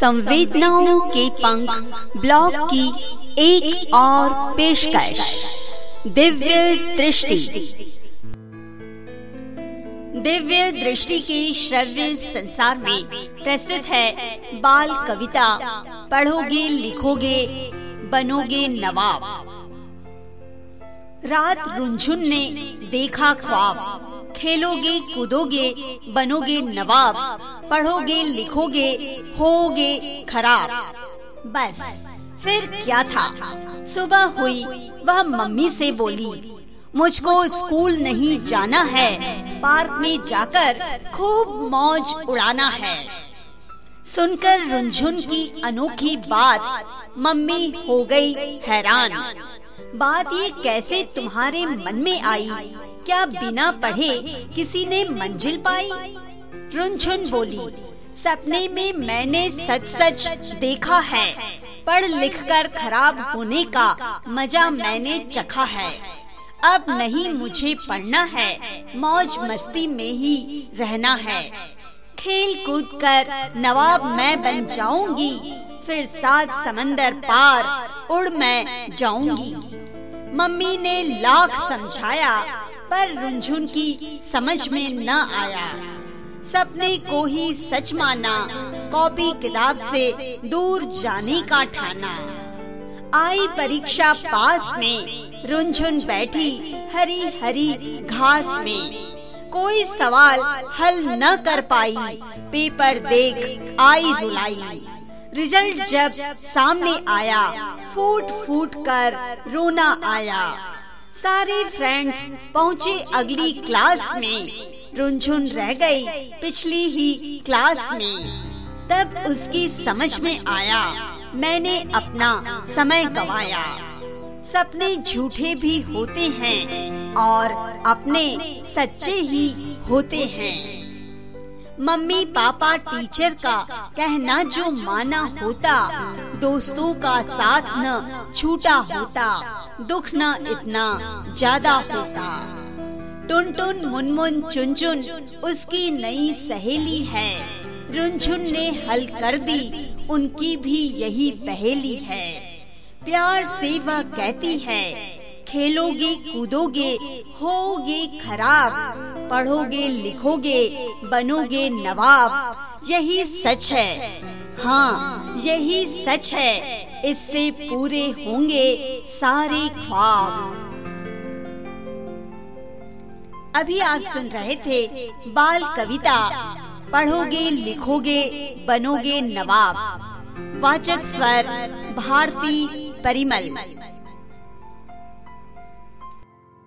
संवेदनाओं के पंख ब्लॉग की एक और पेशकश, दिव्य दृष्टि। दिव्य दृष्टि के श्रव्य संसार में प्रस्तुत है बाल कविता, पढ़ोगे लिखोगे, बनोगे नवाब। रात रुंझुन ने देखा ख्वाब, खेलोगे कूदोगे, बनोगे नवाब। पढ़ोगे, लिखोगे, होगे, खराब। बस, फिर क्या था? सुबह हुई, वह मम्मी से बोली, मुझको स्कूल नहीं जाना है, पार्क में जाकर खूब मौज उड़ाना है। सुनकर रुंझुन की अनोखी बात मम्मी हो गई हैरान। बात ये कैसे तुम्हारे मन में आई? क्या बिना पढ़े किसी ने मंजिल पाई? रुनझुन बोली, सपने में मैंने सच सच देखा है, पढ़ लिख कर खराब होने का मज़ा मैंने चखा है। अब नहीं मुझे पढ़ना है, मौज मस्ती में ही रहना है। खेल कूद कर नवाब मैं बन जाऊँगी, फिर सात समंदर पार उड़ मैं जाऊँगी। मम्मी ने लाख समझाया, पर रुंझुन की समझ में न आया। सपने को ही सच माना, कॉपी किताब से दूर जाने का ठाना। आई परीक्षा पास में रुंझुन बैठी हरी हरी घास में। कोई सवाल हल न कर पाई, पेपर देख आई बुलाई रिज़ल्ट जब सामने आया फूट फूट कर रोना आया। सारे फ्रेंड्स पहुँचे अगली क्लास में। रुंझुन रह गई पिछली ही क्लास में। तब उसकी समझ में आया, मैंने अपना समय गवाया। सपने झूठे भी होते हैं और अपने सच्चे ही होते हैं। मम्मी, पापा, टीचर का कहना जो माना होता, दोस्तों का साथ न छूटा होता, दुख न इतना ज़्यादा होता। टुन टुन मुनमुन चुन चुन उसकी नई सहेली है। रुनझुन ने हल कर दी, उनकी भी यही पहेली है। प्यार से वह कहती है, खेलोगे कूदोगे, होगे खराब, पढ़ोगे लिखोगे, बनोगे नवाब, यही सच है। हाँ यही सच है, इससे पूरे होंगे सारे ख्वाब। अभी आप सुन रहे थे बाल कविता। पढ़ोगे लिखोगे बनोगे नवाब। वाचक स्वर भारती परिमल।